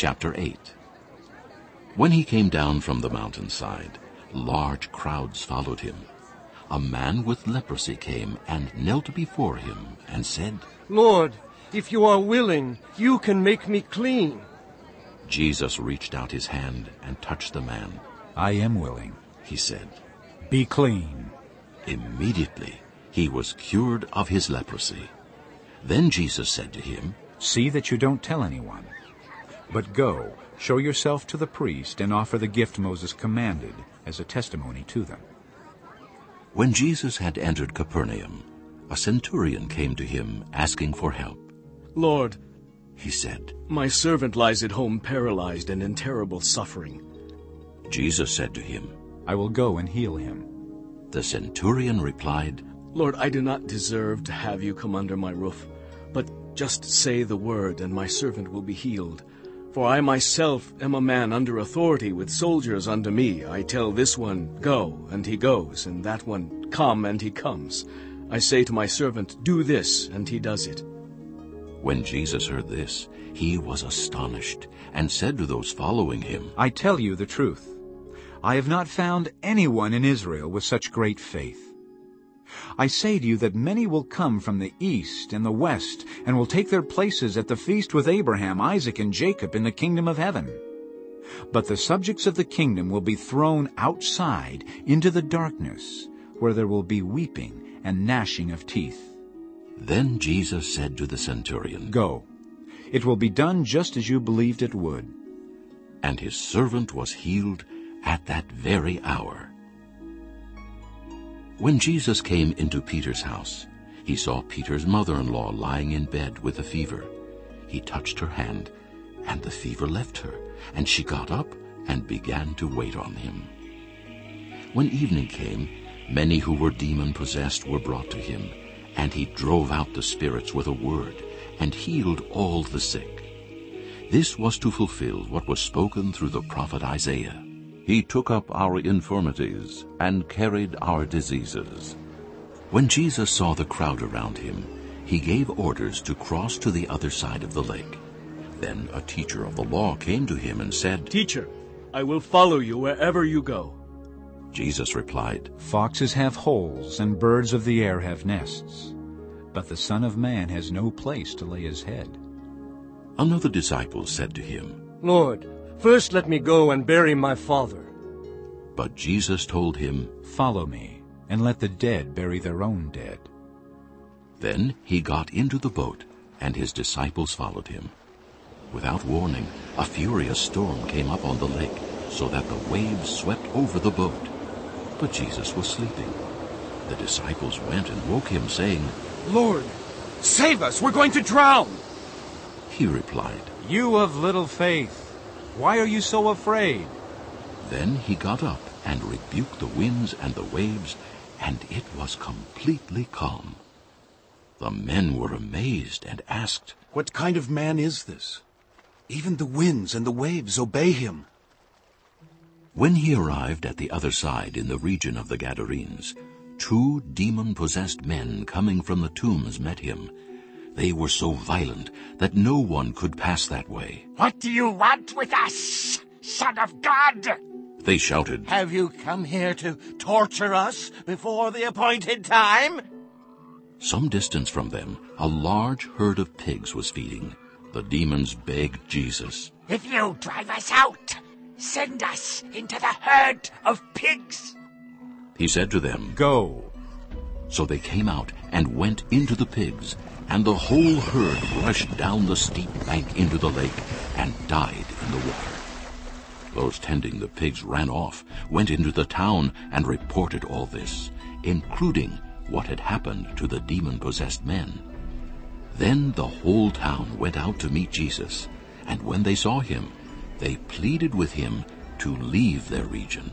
Chapter 8 When he came down from the mountainside, large crowds followed him. A man with leprosy came and knelt before him and said, Lord, if you are willing, you can make me clean. Jesus reached out his hand and touched the man. I am willing. He said, Be clean. Immediately he was cured of his leprosy. Then Jesus said to him, See that you don't tell anyone. But go, show yourself to the priest, and offer the gift Moses commanded as a testimony to them. When Jesus had entered Capernaum, a centurion came to him asking for help. Lord, He said, my servant lies at home paralyzed and in terrible suffering. Jesus said to him, I will go and heal him. The centurion replied, Lord, I do not deserve to have you come under my roof, but just say the word, and my servant will be healed. For I myself am a man under authority with soldiers under me. I tell this one, Go, and he goes, and that one, Come, and he comes. I say to my servant, Do this, and he does it. When Jesus heard this, he was astonished, and said to those following him, I tell you the truth. I have not found anyone in Israel with such great faith. I say to you that many will come from the east and the west and will take their places at the feast with Abraham, Isaac, and Jacob in the kingdom of heaven. But the subjects of the kingdom will be thrown outside into the darkness, where there will be weeping and gnashing of teeth. Then Jesus said to the centurion, Go. It will be done just as you believed it would. And his servant was healed at that very hour. When Jesus came into Peter's house, he saw Peter's mother-in-law lying in bed with a fever. He touched her hand, and the fever left her, and she got up and began to wait on him. When evening came, many who were demon-possessed were brought to him, and he drove out the spirits with a word, and healed all the sick. This was to fulfill what was spoken through the prophet Isaiah. He took up our infirmities and carried our diseases. When Jesus saw the crowd around him, he gave orders to cross to the other side of the lake. Then a teacher of the law came to him and said, Teacher, I will follow you wherever you go. Jesus replied, Foxes have holes and birds of the air have nests, but the Son of Man has no place to lay his head. Another disciple said to him, Lord, first let me go and bury my father. But Jesus told him, Follow me, and let the dead bury their own dead. Then he got into the boat, and his disciples followed him. Without warning, a furious storm came up on the lake, so that the waves swept over the boat. But Jesus was sleeping. The disciples went and woke him, saying, Lord, save us, we're going to drown. He replied. You of little faith, why are you so afraid? Then he got up and rebuked the winds and the waves, and it was completely calm. The men were amazed and asked, What kind of man is this? Even the winds and the waves obey him. When he arrived at the other side in the region of the Gadarenes, two demon-possessed men coming from the tombs met him. They were so violent that no one could pass that way. What do you want with us, Son of God? They shouted, Have you come here to torture us before the appointed time? Some distance from them, a large herd of pigs was feeding. The demons begged Jesus, If you drive us out, send us into the herd of pigs. He said to them, Go. So they came out and went into the pigs, and the whole herd rushed down the steep bank into the lake and died in the water. Those tending the pigs ran off, went into the town, and reported all this, including what had happened to the demon-possessed men. Then the whole town went out to meet Jesus, and when they saw him, they pleaded with him to leave their region.